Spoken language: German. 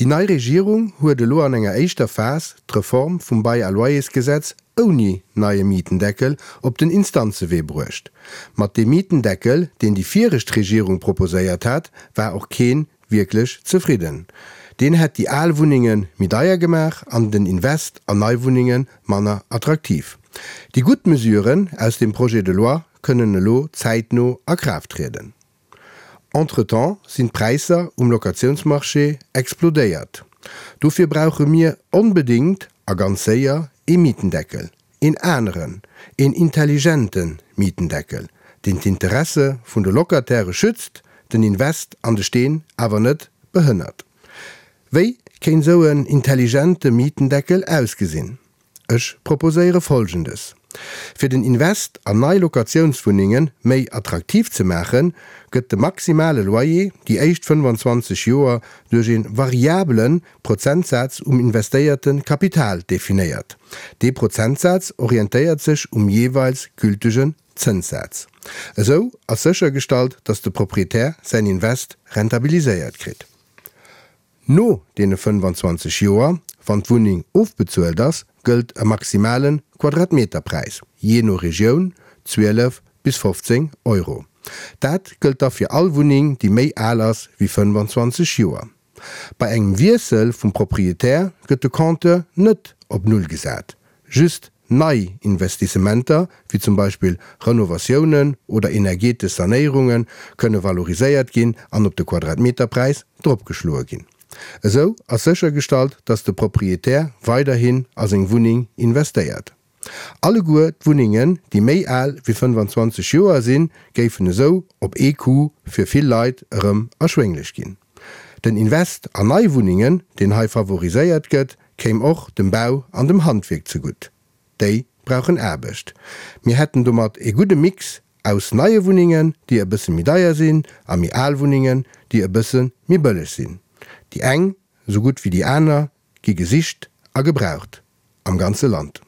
Die neue Regierung huet de lo an enger eichter Fas d'Reform vum Bay Aloyesgesetz oni neue Mietendeckel op den Instanzewee brucht. mat de Mietendeckel, den die vierrecht Regierung proposéiert hat, war auch Ken wirklich zufrieden. Den hat die Aalwohningen Medaillegemach an den Invest an Neuwohningen manner attraktiv. Die Gutmesuren aus dem Projekt de loi können lo zeitno erkraft treten. Entretemps sind Preise um Lokationsmarché explodeiert. Dafür brauche mir unbedingt a ganz séier e Mietendeckel, in anderen, in intelligenten Mietendeckel, den d'Interesse vun de Lokatäre schützt, den Invest an de Steen awer net behënnert. Wéi ken so en intelligente Mietendeckel ausgesinn? Ech proposéiere folgendes. Fi den Invest an neii Lokationswohningen méi attraktiv ze machen, gëtt de maximale Loyer, die echt 25 Joer durch en variablen Prozentsatz um investéierten Kapital definiiert. De Prozentsatz orientéiert sich um jeweils gültigen Zinssatz. So as secher Gestalt, dats de Proprietär sein Invest rentabiliséiert krit. No dee 25 Joer van d'Wuning ofbezuuel das gëlt e maximalen Quadratmeterpreis, je no Regionioun 12 bis 15 Euro. Dat gëlt a fir all Wuning die méi alless wie 25 Joer. Bei engem Wirsel vum Proprietär gëtt de Kante nett op null gesat. Just nei Investissementer, wie zum Beispiel Renovationen oder energete Sanierungen könne valoriséiert gin an op de Quadratmeterpreis dropgeschlur ginn eso as secher Gestalt, dats de Proprietär weiterhin as eng Wuning investéiert. Alle Guet Wuningen, die méi all wie 25 Joer sinn, géiffen eso op EQ fir vill Leiit ëm erschwenlech gin Den Invest an Neiwuningen, den hai favoriséiert gëtt, kéim och dem Bau an dem Handweg zu gut. Dei brauchen erbecht. Mir hätten du mat e gute Mix aus neie Wuningen, die e bisssen Medaier sinn, a mi Alwuningen, die e bisssen mi bëllech sinn. Die eng so gut wie die Äner gi Gesicht a gebraucht am ganze Land.